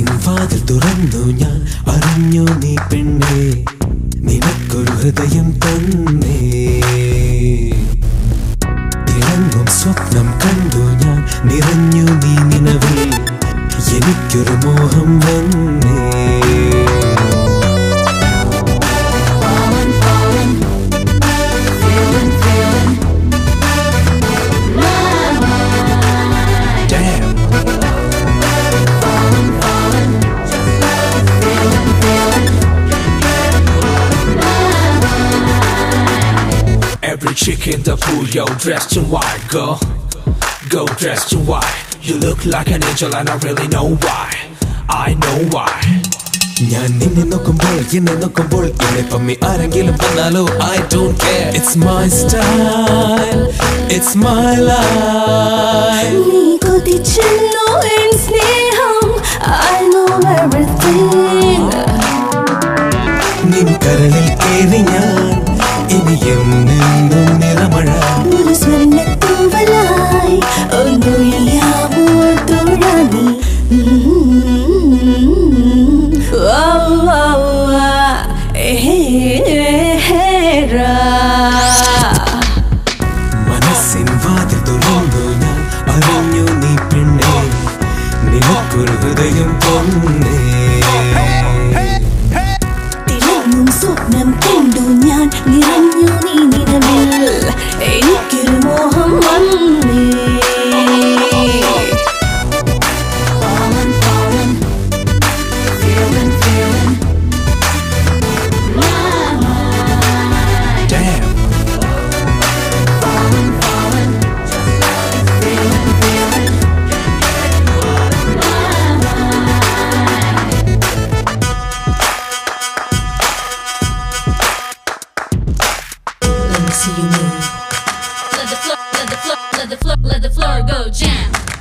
തുറന്നു ഞാൻ അറിഞ്ഞു നീ പെണ്ണേ. നിനക്കൊരു ഹൃദയം തന്നേ. തിളങ്ങും സ്വപ്നം കണ്ടു ഞാൻ നിറഞ്ഞു നീ നിലവിൽ. എനിക്കൊരു മോഹം വന്നേ. Every chick in the pool, yo, dressed in white, girl. Go dressed in white. You look like an angel, and I really know why. I know why. ഞാൻ നിന്നെ നോക്കുമ്പോൾ എന്നെ നോക്കുമ്പോൾ എന്നെ പമ്മി ആരെങ്കിലും വന്നാലോ I don't care it's my style it's my life നീ കൊതിച്ചെന്നോ എൻ സ്നേഹം I know everything നിൻ കരളിൽ കേറി ഞാൻ ഇനി എന്നെന്നും നിറമഴ ഒരു സ്വർണ്ണത്തൂവലായി ഒന്നുഴിയാമോ തുഴാനി മനസ്സിൻ വാതിൽ തുറന്നു ഞാൻ അറിഞ്ഞു നീ പെണ്ണേ നിനക്കൊരു ഹൃദയം തൊന്നേ Let the floor, let the floor go jam.